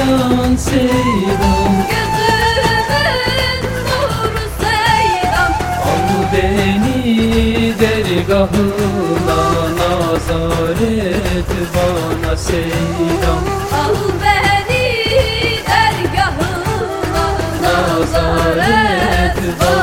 Seydam Seydam Gözümün nuru Seydam Al beni dergahına nazar et bana Seydam Al beni dergahına Nazar et bana